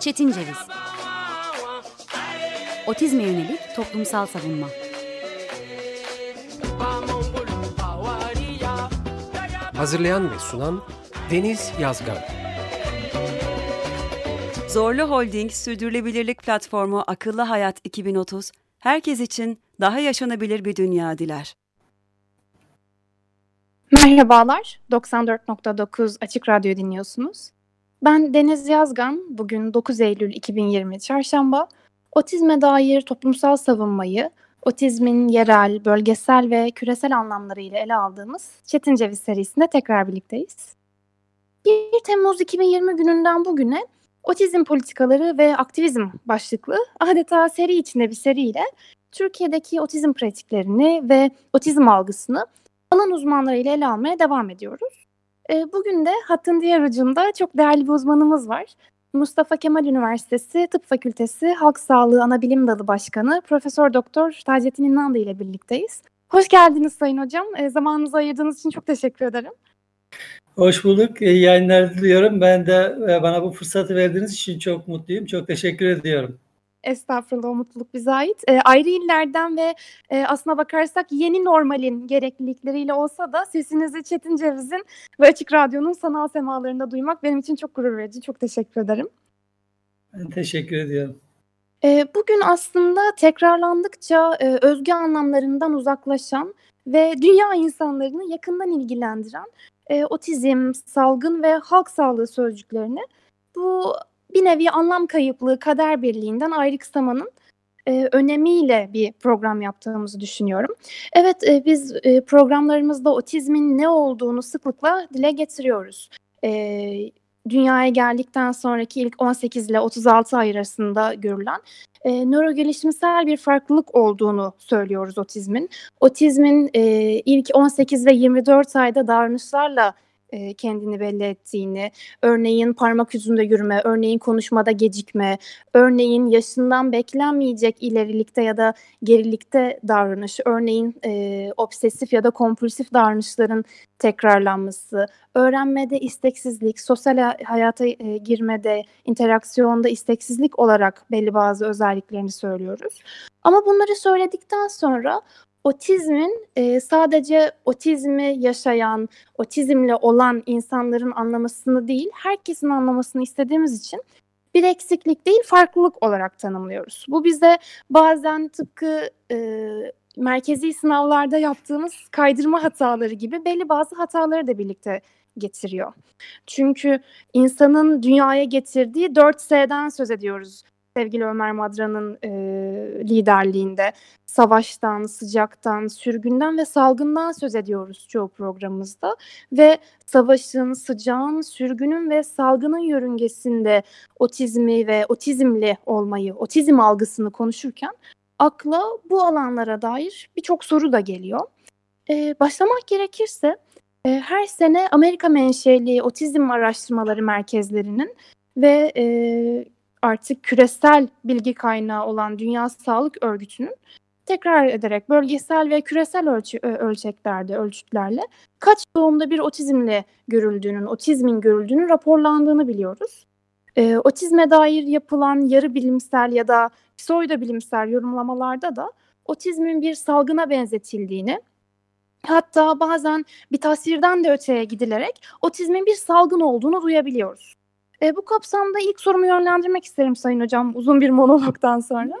Çetin Ceviz. Otizme yönelik toplumsal savunma. Hazırlayan ve sunan Deniz Yazgan. Zorlu Holding Sürdürülebilirlik Platformu Akıllı Hayat 2030, herkes için daha yaşanabilir bir dünya diler. Merhabalar, 94.9 Açık Radyo dinliyorsunuz. Ben Deniz Yazgan, bugün 9 Eylül 2020 Çarşamba, otizme dair toplumsal savunmayı, otizmin yerel, bölgesel ve küresel anlamlarıyla ele aldığımız Çetin Ceviz serisinde tekrar birlikteyiz. 1 Temmuz 2020 gününden bugüne otizm politikaları ve aktivizm başlıklı adeta seri içinde bir seriyle Türkiye'deki otizm pratiklerini ve otizm algısını alan uzmanlarıyla ele almaya devam ediyoruz. E, bugün de hattın diğer ucunda çok değerli bir uzmanımız var. Mustafa Kemal Üniversitesi Tıp Fakültesi Halk Sağlığı Anabilim Dalı Başkanı Profesör Doktor Taceddin İnandı ile birlikteyiz. Hoş geldiniz Sayın Hocam. E, zamanınızı ayırdığınız için çok teşekkür ederim. Hoş bulduk. İyi yayınlar diliyorum. Ben de e, bana bu fırsatı verdiğiniz için çok mutluyum. Çok teşekkür ediyorum. Estağfurullah o mutluluk bize ait. E, ayrı illerden ve e, aslına bakarsak yeni normalin gereklilikleriyle olsa da sesinizi Çetin Ceviz'in ve Açık Radyo'nun sanal semalarında duymak benim için çok gurur verici. Çok teşekkür ederim. Ben teşekkür ediyorum. E, bugün aslında tekrarlandıkça e, özgü anlamlarından uzaklaşan ve dünya insanlarını yakından ilgilendiren e, otizm, salgın ve halk sağlığı sözcüklerini bu bir nevi anlam kayıplığı, kader birliğinden ayrıksamanın e, önemiyle bir program yaptığımızı düşünüyorum. Evet e, biz e, programlarımızda otizmin ne olduğunu sıklıkla dile getiriyoruz. E, dünyaya geldikten sonraki ilk 18 ile 36 ay arasında görülen e, nörogelişimsel bir farklılık olduğunu söylüyoruz otizmin. Otizmin e, ilk 18 ve 24 ayda davranışlarla kendini belli ettiğini, örneğin parmak yüzünde yürüme, örneğin konuşmada gecikme, örneğin yaşından beklenmeyecek ilerilikte ya da gerilikte davranış, örneğin e, obsesif ya da kompulsif davranışların tekrarlanması, öğrenmede isteksizlik, sosyal hayata e, girmede, interaksiyonda isteksizlik olarak belli bazı özelliklerini söylüyoruz. Ama bunları söyledikten sonra otizmin e, sadece otizmi yaşayan, otizmle olan insanların anlamasını değil, herkesin anlamasını istediğimiz için bir eksiklik değil, farklılık olarak tanımlıyoruz. Bu bize bazen tıpkı e, merkezi sınavlarda yaptığımız kaydırma hataları gibi belli bazı hataları da birlikte getiriyor. Çünkü insanın dünyaya getirdiği 4S'den söz ediyoruz sevgili Ömer Madra'nın e, liderliğinde savaştan, sıcaktan, sürgünden ve salgından söz ediyoruz çoğu programımızda. Ve savaşın, sıcağın, sürgünün ve salgının yörüngesinde otizmi ve otizmli olmayı, otizm algısını konuşurken akla bu alanlara dair birçok soru da geliyor. E, başlamak gerekirse e, her sene Amerika menşeli otizm araştırmaları merkezlerinin ve e, artık küresel bilgi kaynağı olan Dünya Sağlık Örgütü'nün tekrar ederek bölgesel ve küresel ölçü, ölçeklerde, ölçütlerle kaç doğumda bir otizmle görüldüğünün, otizmin görüldüğünün raporlandığını biliyoruz. E, otizme dair yapılan yarı bilimsel ya da pseudo bilimsel yorumlamalarda da otizmin bir salgına benzetildiğini, hatta bazen bir tasvirden de öteye gidilerek otizmin bir salgın olduğunu duyabiliyoruz. E, bu kapsamda ilk sorumu yönlendirmek isterim Sayın Hocam uzun bir monologdan sonra.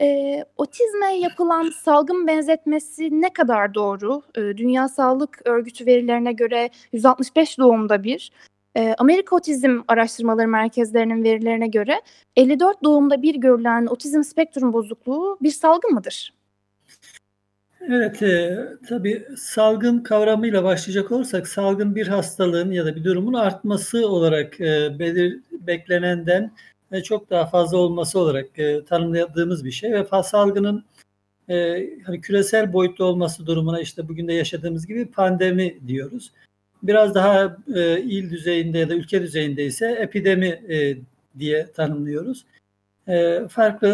E, otizme yapılan salgın benzetmesi ne kadar doğru? E, Dünya Sağlık Örgütü verilerine göre 165 doğumda bir, e, Amerika Otizm Araştırmaları Merkezlerinin verilerine göre 54 doğumda bir görülen otizm spektrum bozukluğu bir salgın mıdır? Evet, e, tabii salgın kavramıyla başlayacak olursak salgın bir hastalığın ya da bir durumun artması olarak e, belir, beklenenden ve çok daha fazla olması olarak e, tanımladığımız bir şey ve salgının e, hani küresel boyutlu olması durumuna işte bugün de yaşadığımız gibi pandemi diyoruz. Biraz daha e, il düzeyinde ya da ülke düzeyinde ise epidemi e, diye tanımlıyoruz. E, farklı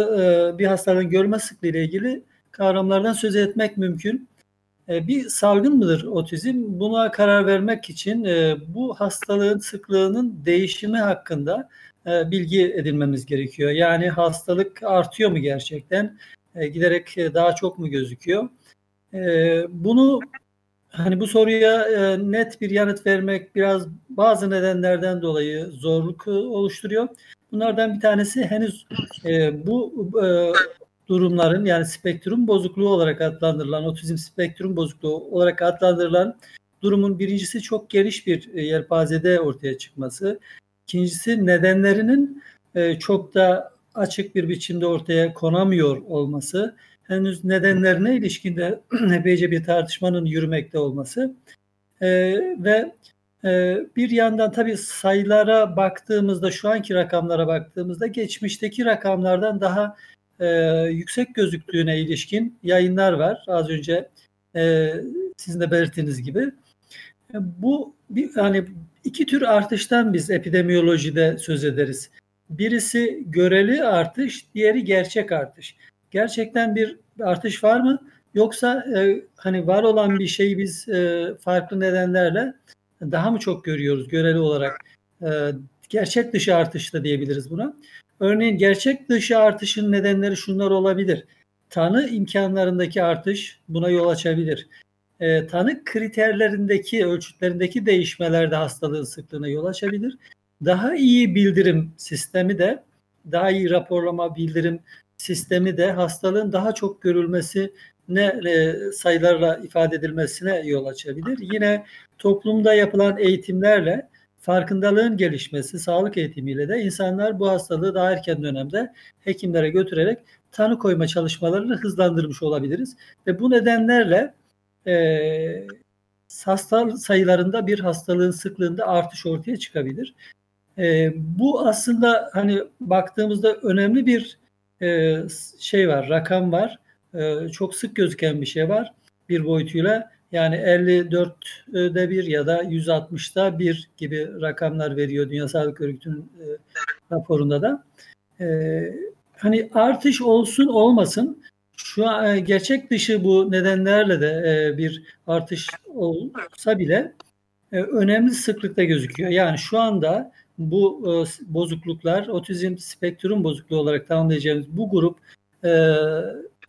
e, bir hastalığın görme sıklığı ile ilgili kavramlardan söz etmek mümkün. E, bir salgın mıdır otizm? Buna karar vermek için e, bu hastalığın sıklığının değişimi hakkında e, bilgi edinmemiz gerekiyor. Yani hastalık artıyor mu gerçekten? Giderek daha çok mu gözüküyor? Bunu hani bu soruya net bir yanıt vermek biraz bazı nedenlerden dolayı zorluk oluşturuyor. Bunlardan bir tanesi henüz bu durumların yani spektrum bozukluğu olarak adlandırılan, otizm spektrum bozukluğu olarak adlandırılan durumun birincisi çok geniş bir e, yelpazede ortaya çıkması. İkincisi nedenlerinin e, çok da açık bir biçimde ortaya konamıyor olması. Henüz nedenlerine ilişkin de epeyce bir tartışmanın yürümekte olması. E, ve bir yandan tabii sayılara baktığımızda, şu anki rakamlara baktığımızda geçmişteki rakamlardan daha e, yüksek gözüktüğüne ilişkin yayınlar var. Az önce e, sizin de belirttiğiniz gibi. E, bu bir hani iki tür artıştan biz epidemiyolojide söz ederiz. Birisi göreli artış, diğeri gerçek artış. Gerçekten bir artış var mı? Yoksa e, hani var olan bir şeyi biz e, farklı nedenlerle daha mı çok görüyoruz göreli olarak? E, gerçek dışı artış da diyebiliriz buna. Örneğin gerçek dışı artışın nedenleri şunlar olabilir. Tanı imkanlarındaki artış buna yol açabilir. E, tanı kriterlerindeki, ölçütlerindeki değişmeler de hastalığın sıklığına yol açabilir. Daha iyi bildirim sistemi de, daha iyi raporlama bildirim sistemi de hastalığın daha çok görülmesi ne e, sayılarla ifade edilmesine yol açabilir. Yine toplumda yapılan eğitimlerle farkındalığın gelişmesi, sağlık eğitimiyle de insanlar bu hastalığı daha erken dönemde hekimlere götürerek tanı koyma çalışmalarını hızlandırmış olabiliriz. Ve bu nedenlerle e, hasta sayılarında bir hastalığın sıklığında artış ortaya çıkabilir. E, bu aslında hani baktığımızda önemli bir e, şey var, rakam var. E, çok sık gözüken bir şey var bir boyutuyla. Yani 54'de bir ya da 160'da bir gibi rakamlar veriyor Dünya Sağlık Örgütü'nün e, raporunda da. E, hani artış olsun olmasın şu an e, gerçek dışı bu nedenlerle de bir artış olsa bile önemli sıklıkta gözüküyor. Yani şu anda bu bozukluklar otizm spektrum bozukluğu olarak tanımlayacağımız bu grup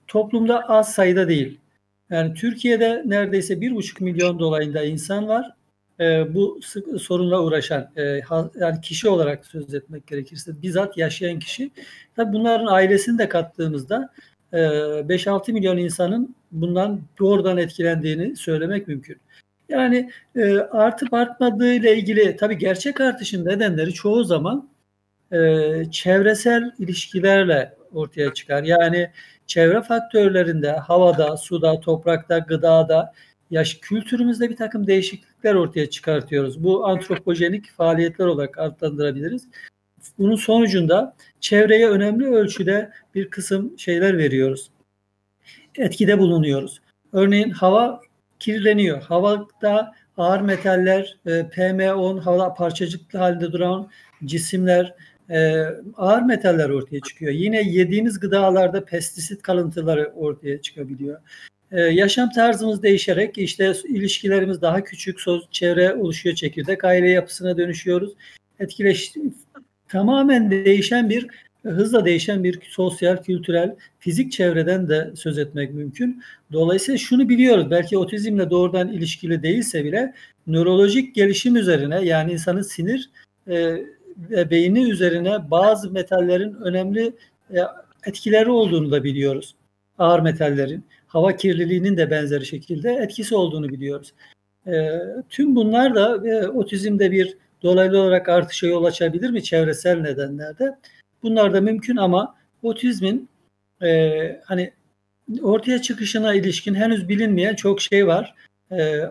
toplumda az sayıda değil. Yani Türkiye'de neredeyse bir buçuk milyon dolayında insan var. E, bu sık, sorunla uğraşan e, ha, yani kişi olarak söz etmek gerekirse bizzat yaşayan kişi. Tabii bunların ailesini de kattığımızda e, 5-6 milyon insanın bundan doğrudan etkilendiğini söylemek mümkün. Yani e, artıp artmadığı ile ilgili tabii gerçek artışın nedenleri çoğu zaman e, çevresel ilişkilerle ortaya çıkar. Yani çevre faktörlerinde, havada, suda, toprakta, gıdada, yaş kültürümüzde bir takım değişiklikler ortaya çıkartıyoruz. Bu antropojenik faaliyetler olarak adlandırabiliriz. Bunun sonucunda çevreye önemli ölçüde bir kısım şeyler veriyoruz. Etkide bulunuyoruz. Örneğin hava kirleniyor. Havada ağır metaller, e, PM10, havada parçacıklı halde duran cisimler, e, ağır metaller ortaya çıkıyor. Yine yediğimiz gıdalarda pestisit kalıntıları ortaya çıkabiliyor. E, yaşam tarzımız değişerek işte ilişkilerimiz daha küçük, çevre oluşuyor, çekirdek aile yapısına dönüşüyoruz. Etkileş tamamen değişen bir hızla değişen bir sosyal, kültürel, fizik çevreden de söz etmek mümkün. Dolayısıyla şunu biliyoruz. Belki otizmle doğrudan ilişkili değilse bile nörolojik gelişim üzerine yani insanın sinir e, ve beyni üzerine bazı metallerin önemli e, etkileri olduğunu da biliyoruz. Ağır metallerin, hava kirliliğinin de benzeri şekilde etkisi olduğunu biliyoruz. E, tüm bunlar da e, otizmde bir dolaylı olarak artışa yol açabilir mi çevresel nedenlerde? Bunlar da mümkün ama otizmin hani ortaya çıkışına ilişkin henüz bilinmeyen çok şey var.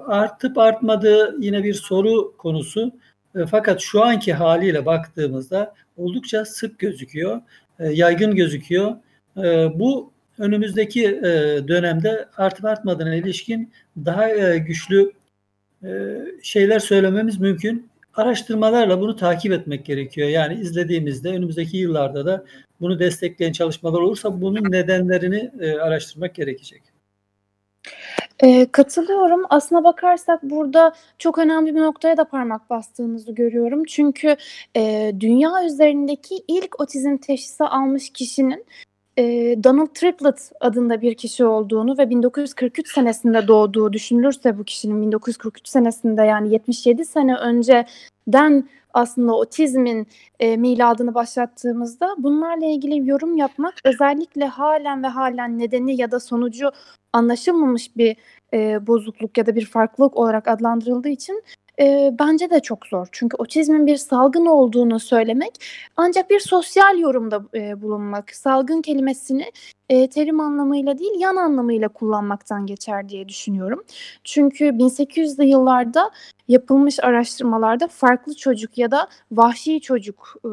Artıp artmadığı yine bir soru konusu. E, fakat şu anki haliyle baktığımızda oldukça sık gözüküyor, e, yaygın gözüküyor. E, bu önümüzdeki dönemde artıp artmadığına ilişkin daha güçlü şeyler söylememiz mümkün. Araştırmalarla bunu takip etmek gerekiyor. Yani izlediğimizde önümüzdeki yıllarda da bunu destekleyen çalışmalar olursa bunun nedenlerini araştırmak gerekecek. E, katılıyorum. Aslına bakarsak burada çok önemli bir noktaya da parmak bastığınızı görüyorum. Çünkü e, dünya üzerindeki ilk otizm teşhisi almış kişinin e, Donald Triplett adında bir kişi olduğunu ve 1943 senesinde doğduğu düşünülürse bu kişinin 1943 senesinde yani 77 sene önceden aslında otizmin e, miladını başlattığımızda bunlarla ilgili yorum yapmak özellikle halen ve halen nedeni ya da sonucu anlaşılmamış bir e, bozukluk ya da bir farklılık olarak adlandırıldığı için e, bence de çok zor. Çünkü otizmin bir salgın olduğunu söylemek ancak bir sosyal yorumda e, bulunmak, salgın kelimesini e, terim anlamıyla değil yan anlamıyla kullanmaktan geçer diye düşünüyorum. Çünkü 1800'lü yıllarda yapılmış araştırmalarda farklı çocuk ya da vahşi çocuk e,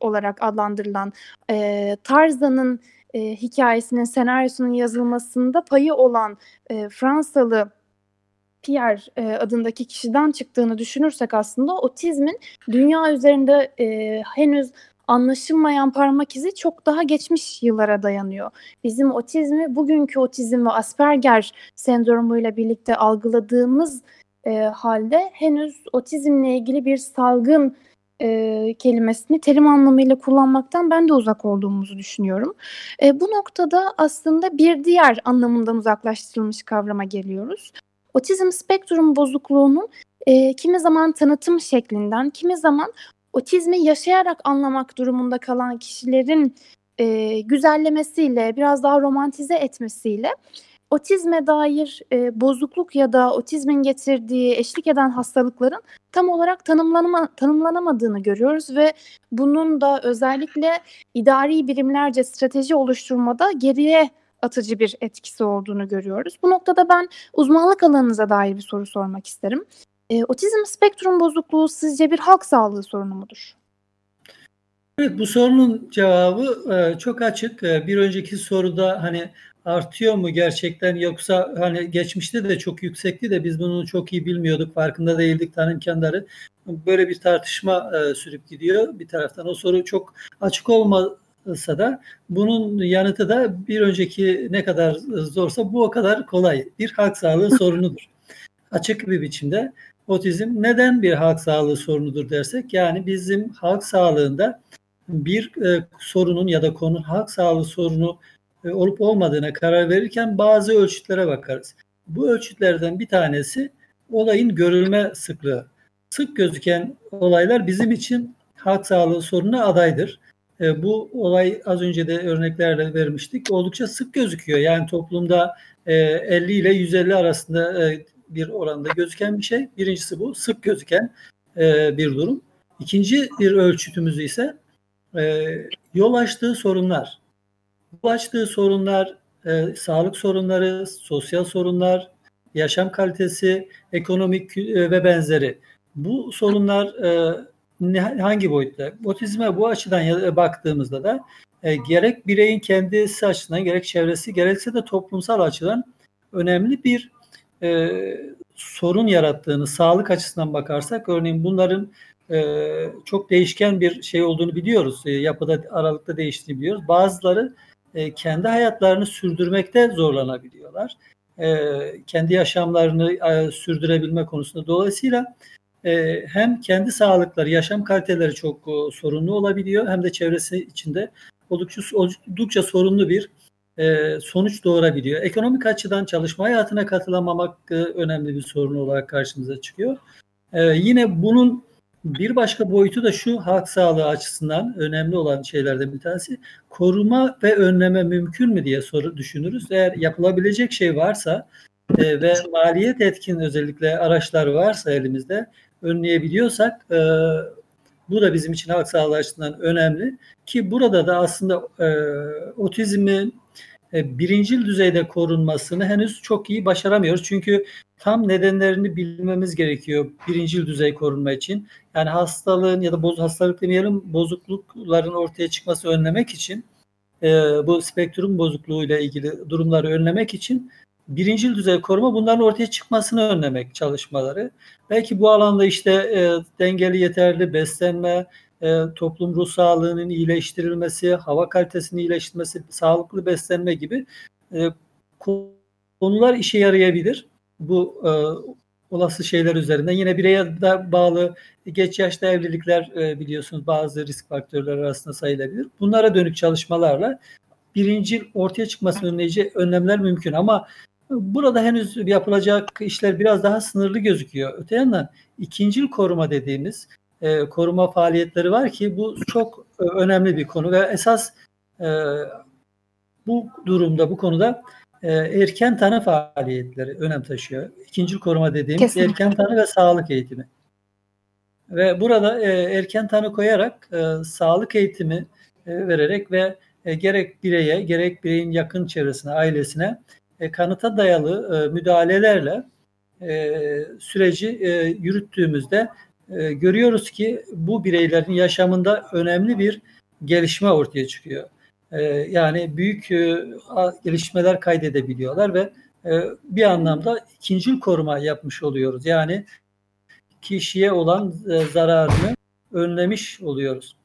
olarak adlandırılan e, Tarzan'ın e, hikayesinin senaryosunun yazılmasında payı olan e, Fransalı Pierre e, adındaki kişiden çıktığını düşünürsek aslında otizmin dünya üzerinde e, henüz anlaşılmayan parmak izi çok daha geçmiş yıllara dayanıyor. Bizim otizmi bugünkü otizm ve Asperger sendromuyla birlikte algıladığımız e, halde henüz otizmle ilgili bir salgın e, kelimesini terim anlamıyla kullanmaktan ben de uzak olduğumuzu düşünüyorum. E, bu noktada aslında bir diğer anlamından uzaklaştırılmış kavrama geliyoruz. Otizm spektrum bozukluğunun e, kimi zaman tanıtım şeklinden, kimi zaman otizmi yaşayarak anlamak durumunda kalan kişilerin e, güzellemesiyle, biraz daha romantize etmesiyle otizme dair e, bozukluk ya da otizmin getirdiği eşlik eden hastalıkların tam olarak tanımlanama, tanımlanamadığını görüyoruz ve bunun da özellikle idari birimlerce strateji oluşturmada geriye atıcı bir etkisi olduğunu görüyoruz. Bu noktada ben uzmanlık alanınıza dair bir soru sormak isterim. E, otizm spektrum bozukluğu sizce bir halk sağlığı sorunu mudur? Evet bu sorunun cevabı e, çok açık. E, bir önceki soruda hani artıyor mu gerçekten yoksa hani geçmişte de çok yüksekti de biz bunu çok iyi bilmiyorduk, farkında değildik tanım kendileri. Böyle bir tartışma e, sürüp gidiyor bir taraftan. O soru çok açık olmasa da bunun yanıtı da bir önceki ne kadar zorsa bu o kadar kolay. Bir halk sağlığı sorunudur. Açık bir biçimde otizm neden bir halk sağlığı sorunudur dersek yani bizim halk sağlığında bir e, sorunun ya da konunun halk sağlığı sorunu e, olup olmadığına karar verirken bazı ölçütlere bakarız. Bu ölçütlerden bir tanesi olayın görülme sıklığı. Sık gözüken olaylar bizim için halk sağlığı sorununa adaydır. E, bu olay az önce de örneklerle vermiştik. Oldukça sık gözüküyor. Yani toplumda e, 50 ile 150 arasında e, bir oranda gözüken bir şey. Birincisi bu sık gözüken e, bir durum. İkinci bir ölçütümüz ise e, yol açtığı sorunlar. Yol açtığı sorunlar, e, sağlık sorunları, sosyal sorunlar, yaşam kalitesi, ekonomik e, ve benzeri. Bu sorunlar e, ne, hangi boyutta? Otizme bu açıdan baktığımızda da e, gerek bireyin kendisi açısından, gerek çevresi, gerekse de toplumsal açıdan önemli bir e, sorun yarattığını, sağlık açısından bakarsak, örneğin bunların e, çok değişken bir şey olduğunu biliyoruz. E, yapıda aralıkta değiştiğini biliyoruz. Bazıları e, kendi hayatlarını sürdürmekte zorlanabiliyorlar. E, kendi yaşamlarını e, sürdürebilme konusunda. Dolayısıyla e, hem kendi sağlıkları, yaşam kaliteleri çok e, sorunlu olabiliyor hem de çevresi içinde oldukça, oldukça sorunlu bir e, sonuç doğurabiliyor. Ekonomik açıdan çalışma hayatına katılamamak e, önemli bir sorun olarak karşımıza çıkıyor. E, yine bunun bir başka boyutu da şu halk sağlığı açısından önemli olan şeylerden bir tanesi koruma ve önleme mümkün mü diye soru düşünürüz. Eğer yapılabilecek şey varsa e, ve maliyet etkin özellikle araçlar varsa elimizde önleyebiliyorsak e, bu da bizim için halk sağlığı açısından önemli ki burada da aslında e, otizmin e, birincil düzeyde korunmasını henüz çok iyi başaramıyoruz. Çünkü tam nedenlerini bilmemiz gerekiyor birincil düzey korunma için. Yani hastalığın ya da boz, hastalık demeyelim bozuklukların ortaya çıkması önlemek için e, bu spektrum bozukluğu ile ilgili durumları önlemek için birincil düzey koruma bunların ortaya çıkmasını önlemek çalışmaları. Belki bu alanda işte e, dengeli yeterli beslenme, e, toplum ruh sağlığının iyileştirilmesi, hava kalitesinin iyileştirilmesi, sağlıklı beslenme gibi e, konular işe yarayabilir. Bu e, olası şeyler üzerinden. Yine bireye de bağlı geç yaşta evlilikler e, biliyorsunuz bazı risk faktörleri arasında sayılabilir. Bunlara dönük çalışmalarla birinci ortaya çıkmasını önleyici önlemler mümkün ama burada henüz yapılacak işler biraz daha sınırlı gözüküyor. Öte yandan ikincil koruma dediğimiz e, koruma faaliyetleri var ki bu çok e, önemli bir konu ve esas e, bu durumda bu konuda e, erken tanı faaliyetleri önem taşıyor. İkinci koruma dediğimiz Kesinlikle. erken tanı ve sağlık eğitimi. Ve burada e, erken tanı koyarak e, sağlık eğitimi e, vererek ve e, gerek bireye gerek bireyin yakın çevresine, ailesine e, kanıta dayalı e, müdahalelerle e, süreci e, yürüttüğümüzde e, görüyoruz ki bu bireylerin yaşamında önemli bir gelişme ortaya çıkıyor. E, yani büyük e, gelişmeler kaydedebiliyorlar ve e, bir anlamda ikincil koruma yapmış oluyoruz. Yani kişiye olan e, zararını önlemiş oluyoruz.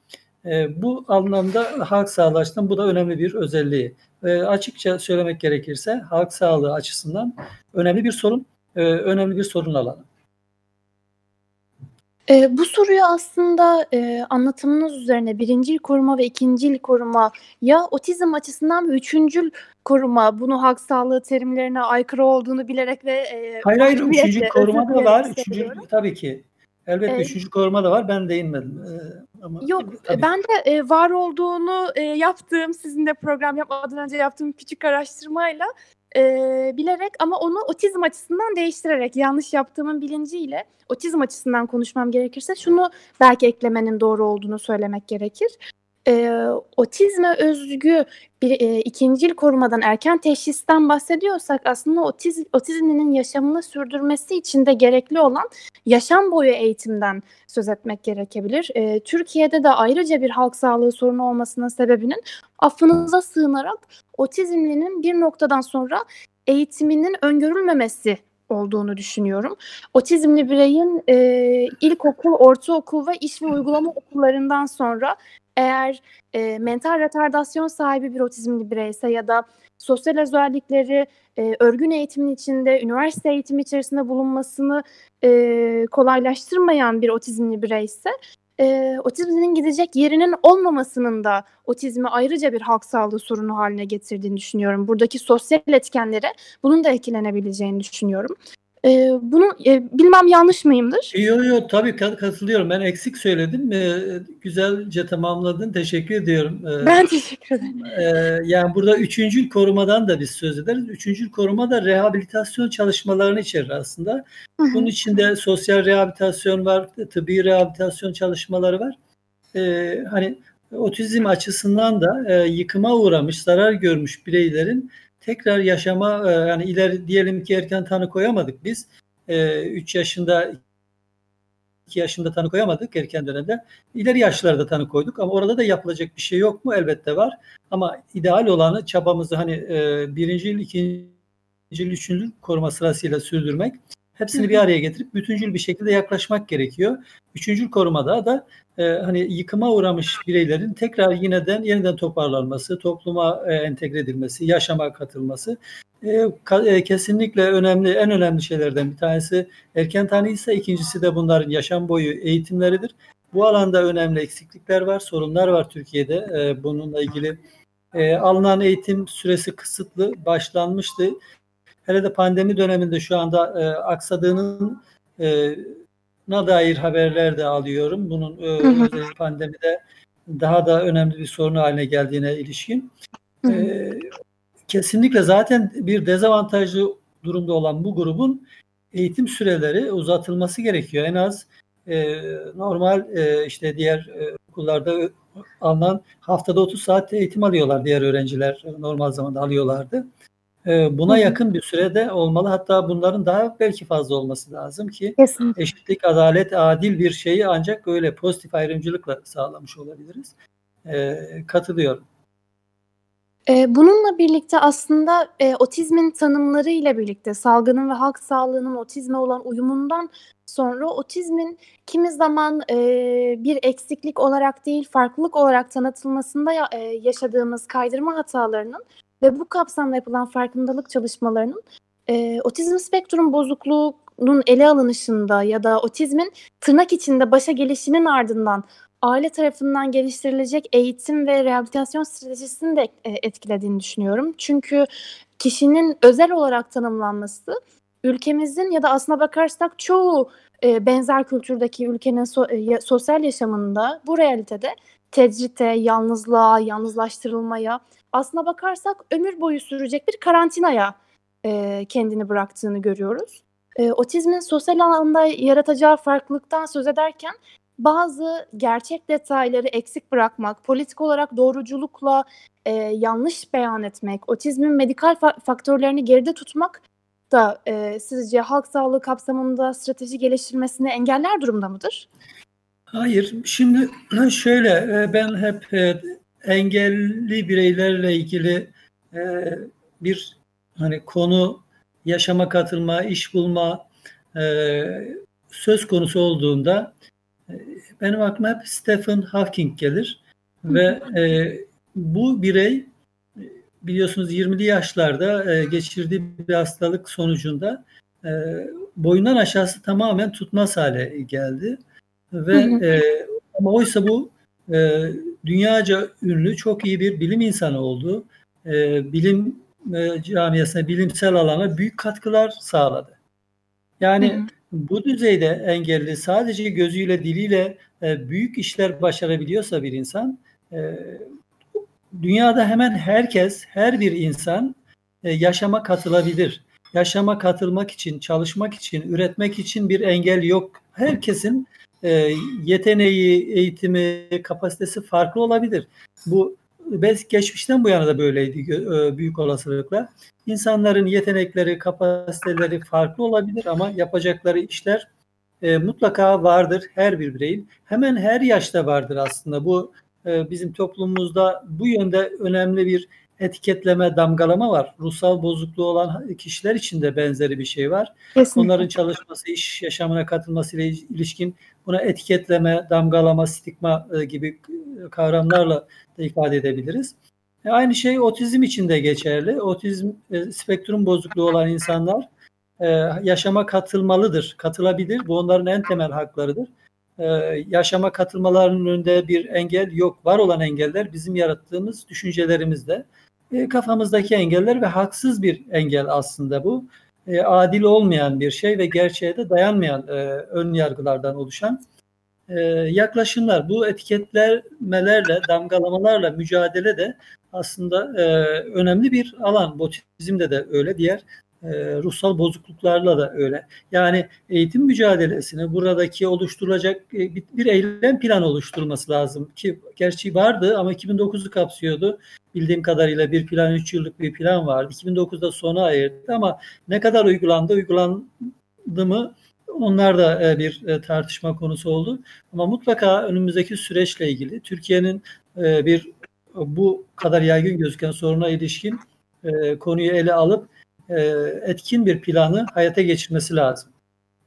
Bu anlamda halk sağlığı açısından bu da önemli bir özelliği. Açıkça söylemek gerekirse halk sağlığı açısından önemli bir sorun, önemli bir sorun alanı. E, bu soruyu aslında e, anlatımınız üzerine birincil koruma ve ikincil koruma ya otizm açısından ve üçüncül koruma bunu halk sağlığı terimlerine aykırı olduğunu bilerek ve e, hayır hayır üçüncü koruma da var. Üçüncü, tabii ki. Elbette evet. üçüncü koruma da var. Ben değinmedim. Ee, ama Yok tabii. ben de e, var olduğunu e, yaptığım sizin de program yapmadan önce yaptığım küçük araştırmayla e, bilerek ama onu otizm açısından değiştirerek yanlış yaptığımın bilinciyle otizm açısından konuşmam gerekirse şunu belki eklemenin doğru olduğunu söylemek gerekir e, otizme özgü bir e, ikincil korumadan erken teşhisten bahsediyorsak aslında otiz, otizminin yaşamını sürdürmesi için de gerekli olan yaşam boyu eğitimden söz etmek gerekebilir. E, Türkiye'de de ayrıca bir halk sağlığı sorunu olmasının sebebinin affınıza sığınarak otizmlinin bir noktadan sonra eğitiminin öngörülmemesi olduğunu düşünüyorum. Otizmli bireyin e, ilkokul, ortaokul ve iş ve uygulama okullarından sonra eğer e, mental retardasyon sahibi bir otizmli bireyse ya da sosyal özellikleri e, örgün eğitimin içinde, üniversite eğitimi içerisinde bulunmasını e, kolaylaştırmayan bir otizmli bireyse e, otizminin gidecek yerinin olmamasının da otizmi ayrıca bir halk sağlığı sorunu haline getirdiğini düşünüyorum. Buradaki sosyal etkenlere bunun da etkilenebileceğini düşünüyorum. E, bunu e, bilmem yanlış mıyımdır? Yok yok tabii katılıyorum. Ben eksik söyledim. E, güzelce tamamladın. Teşekkür ediyorum. E, ben teşekkür ederim. E, yani burada üçüncül korumadan da biz söz ederiz. Üçüncül koruma da rehabilitasyon çalışmalarını içerir aslında. Bunun içinde sosyal rehabilitasyon var, tıbbi rehabilitasyon çalışmaları var. E, hani otizm açısından da e, yıkıma uğramış, zarar görmüş bireylerin tekrar yaşama e, yani ileri diyelim ki erken tanı koyamadık biz. 3 e, yaşında 2 yaşında tanı koyamadık erken dönemde. İleri yaşlarda tanı koyduk ama orada da yapılacak bir şey yok mu? Elbette var. Ama ideal olanı çabamızı hani e, birinci yıl, ikinci yıl, üçüncü yıl koruma sırasıyla sürdürmek. Hepsini bir araya getirip bütüncül bir şekilde yaklaşmak gerekiyor. Üçüncü korumada da e, hani yıkıma uğramış bireylerin tekrar yineden yeniden toparlanması, topluma e, entegre edilmesi, yaşama katılması e, ka, e, kesinlikle önemli, en önemli şeylerden bir tanesi erken tanı ise ikincisi de bunların yaşam boyu eğitimleridir. Bu alanda önemli eksiklikler var, sorunlar var Türkiye'de. E, bununla ilgili e, alınan eğitim süresi kısıtlı, başlanmıştı. Hele de pandemi döneminde şu anda e, aksadığının e, na dair haberler de alıyorum. Bunun e, pandemide daha da önemli bir sorun haline geldiğine ilişkin. E, kesinlikle zaten bir dezavantajlı durumda olan bu grubun eğitim süreleri uzatılması gerekiyor. En az e, normal e, işte diğer e, okullarda alınan haftada 30 saat eğitim alıyorlar diğer öğrenciler normal zamanda alıyorlardı. Ee, buna yakın bir sürede olmalı. Hatta bunların daha belki fazla olması lazım ki Kesinlikle. eşitlik, adalet, adil bir şeyi ancak öyle pozitif ayrımcılıkla sağlamış olabiliriz. Ee, katılıyorum. Ee, bununla birlikte aslında e, otizmin tanımları ile birlikte salgının ve halk sağlığının otizme olan uyumundan sonra otizmin kimi zaman e, bir eksiklik olarak değil farklılık olarak tanıtılmasında ya, e, yaşadığımız kaydırma hatalarının ve bu kapsamda yapılan farkındalık çalışmalarının e, otizm spektrum bozukluğunun ele alınışında ya da otizmin tırnak içinde başa gelişinin ardından aile tarafından geliştirilecek eğitim ve rehabilitasyon stratejisini de e, etkilediğini düşünüyorum. Çünkü kişinin özel olarak tanımlanması ülkemizin ya da aslına bakarsak çoğu e, benzer kültürdeki ülkenin e, sosyal yaşamında bu realitede tecrite, yalnızlığa, yalnızlaştırılmaya aslına bakarsak ömür boyu sürecek bir karantinaya e, kendini bıraktığını görüyoruz. E, otizmin sosyal alanda yaratacağı farklılıktan söz ederken bazı gerçek detayları eksik bırakmak, politik olarak doğruculukla e, yanlış beyan etmek, otizmin medikal fa- faktörlerini geride tutmak da e, sizce halk sağlığı kapsamında strateji geliştirmesini engeller durumda mıdır? Hayır. Şimdi şöyle e, ben hep e, engelli bireylerle ilgili e, bir hani konu yaşama katılma, iş bulma söz konusu olduğunda benim aklıma hep Stephen Hawking gelir ve bu birey biliyorsunuz 20'li yaşlarda geçirdiği bir hastalık sonucunda boyundan aşağısı tamamen tutmaz hale geldi ve hı hı. E, ama oysa bu e, dünyaca ünlü çok iyi bir bilim insanı oldu. E, bilim e, camiasına, bilimsel alana büyük katkılar sağladı. Yani hı hı. bu düzeyde engelli sadece gözüyle, diliyle e, büyük işler başarabiliyorsa bir insan, e, dünyada hemen herkes, her bir insan e, yaşama katılabilir. Yaşama katılmak için, çalışmak için, üretmek için bir engel yok. Herkesin e, yeteneği, eğitimi, kapasitesi farklı olabilir. Bu belki geçmişten bu yana da böyleydi e, büyük olasılıkla. İnsanların yetenekleri, kapasiteleri farklı olabilir ama yapacakları işler e, mutlaka vardır her bir bireyin. Hemen her yaşta vardır aslında. Bu e, bizim toplumumuzda bu yönde önemli bir etiketleme, damgalama var. Ruhsal bozukluğu olan kişiler için de benzeri bir şey var. Kesinlikle. Onların çalışması, iş yaşamına katılması ile ilişkin buna etiketleme, damgalama, stigma e, gibi kavramlarla da ifade edebiliriz. E, aynı şey otizm için de geçerli. Otizm e, spektrum bozukluğu olan insanlar yaşama katılmalıdır, katılabilir. Bu onların en temel haklarıdır. Yaşama katılmalarının önünde bir engel yok. Var olan engeller bizim yarattığımız düşüncelerimizde. Kafamızdaki engeller ve haksız bir engel aslında bu e, adil olmayan bir şey ve gerçeğe de dayanmayan e, ön yargılardan oluşan e, yaklaşımlar. Bu etiketlemelerle, damgalamalarla mücadele de aslında e, önemli bir alan. Botizmde de öyle, diğer e, ruhsal bozukluklarla da öyle. Yani eğitim mücadelesini buradaki oluşturulacak e, bir, bir eylem planı oluşturulması lazım ki gerçi vardı ama 2009'u kapsıyordu bildiğim kadarıyla bir plan 3 yıllık bir plan vardı. 2009'da sona ayırdı ama ne kadar uygulandı, uygulandı mı onlar da e, bir e, tartışma konusu oldu. Ama mutlaka önümüzdeki süreçle ilgili Türkiye'nin e, bir bu kadar yaygın gözüken soruna ilişkin konuyu ele alıp etkin bir planı hayata geçirmesi lazım.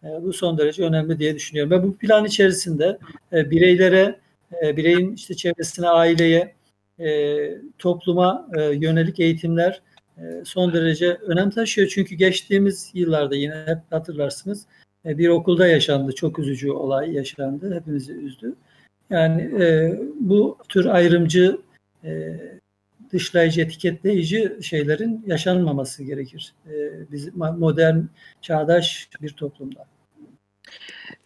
Bu son derece önemli diye düşünüyorum. Ve bu plan içerisinde bireylere, bireyin işte çevresine, aileye, e, topluma e, yönelik eğitimler e, son derece önem taşıyor. Çünkü geçtiğimiz yıllarda yine hep hatırlarsınız e, bir okulda yaşandı. Çok üzücü olay yaşandı. Hepimizi üzdü. Yani e, bu tür ayrımcı e, dışlayıcı, etiketleyici şeylerin yaşanmaması gerekir. E, biz modern, çağdaş bir toplumda.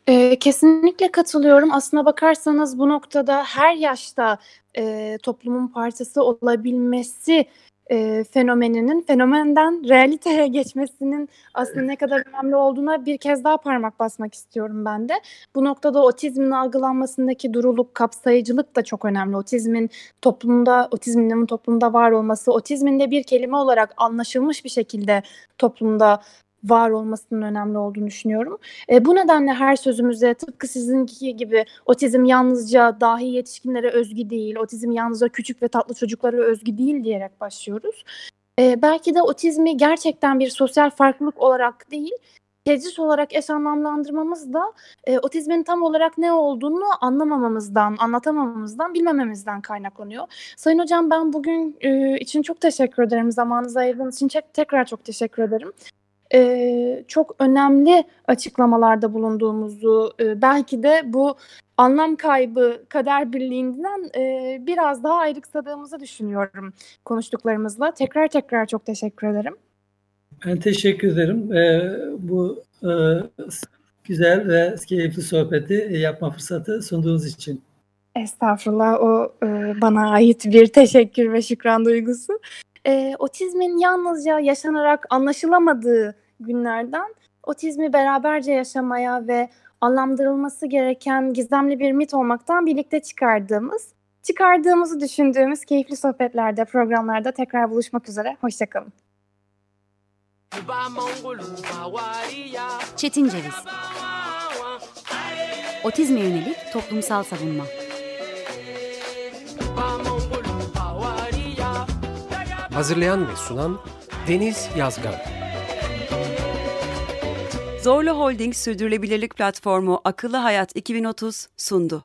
E, kesinlikle katılıyorum. Aslına bakarsanız bu noktada her yaşta e, toplumun parçası olabilmesi e, fenomeninin fenomenden realiteye geçmesinin aslında ne kadar önemli olduğuna bir kez daha parmak basmak istiyorum ben de. Bu noktada otizmin algılanmasındaki duruluk, kapsayıcılık da çok önemli. Otizmin toplumda, otizmin toplumda var olması, otizmin de bir kelime olarak anlaşılmış bir şekilde toplumda var olmasının önemli olduğunu düşünüyorum. E, bu nedenle her sözümüze tıpkı sizinki gibi otizm yalnızca dahi yetişkinlere özgü değil, otizm yalnızca küçük ve tatlı çocuklara özgü değil diyerek başlıyoruz. E, belki de otizmi gerçekten bir sosyal farklılık olarak değil, tecrit olarak eş anlamlandırmamız da e, otizmin tam olarak ne olduğunu anlamamamızdan, anlatamamamızdan, bilmememizden kaynaklanıyor. Sayın Hocam ben bugün e, için çok teşekkür ederim. Zamanınızı ayırdığınız için tekrar çok teşekkür ederim. E, çok önemli açıklamalarda bulunduğumuzu, e, belki de bu anlam kaybı kader birliğinden e, biraz daha ayrıksadığımızı düşünüyorum konuştuklarımızla. Tekrar tekrar çok teşekkür ederim. Ben teşekkür ederim. E, bu e, güzel ve keyifli sohbeti yapma fırsatı sunduğunuz için. Estağfurullah o e, bana ait bir teşekkür ve şükran duygusu. E, otizmin yalnızca yaşanarak anlaşılamadığı günlerden otizmi beraberce yaşamaya ve anlamlandırılması gereken gizemli bir mit olmaktan birlikte çıkardığımız, çıkardığımızı düşündüğümüz keyifli sohbetlerde, programlarda tekrar buluşmak üzere. Hoşçakalın. Çetin Ceviz Otizme yönelik toplumsal savunma Hazırlayan ve sunan Deniz Yazgan Zorlu Holding Sürdürülebilirlik Platformu Akıllı Hayat 2030 sundu.